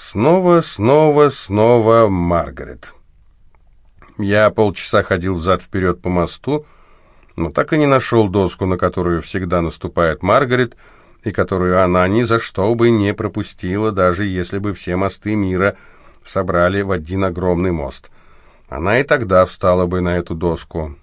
Снова, снова, снова Маргарет. Я полчаса ходил взад-вперед по мосту, но так и не нашел доску, на которую всегда наступает Маргарет, и которую она ни за что бы не пропустила, даже если бы все мосты мира собрали в один огромный мост. Она и тогда встала бы на эту доску.